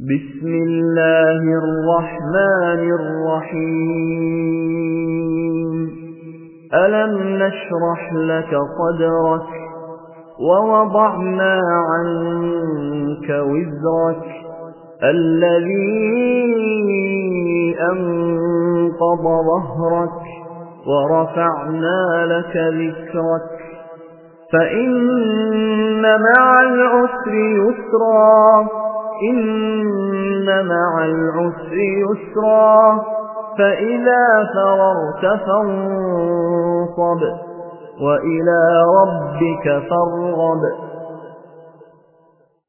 بسم الله الرحمن الرحيم. ألم نشرح لك صدرك ووضعنا عنك وزرك الذي أنقض ظهرك ورفعنا لك ذكرك. فإن مع العسر يسرا إن مع العسر يسرا فإذا فررت فانصب وإلى ربك فارغب.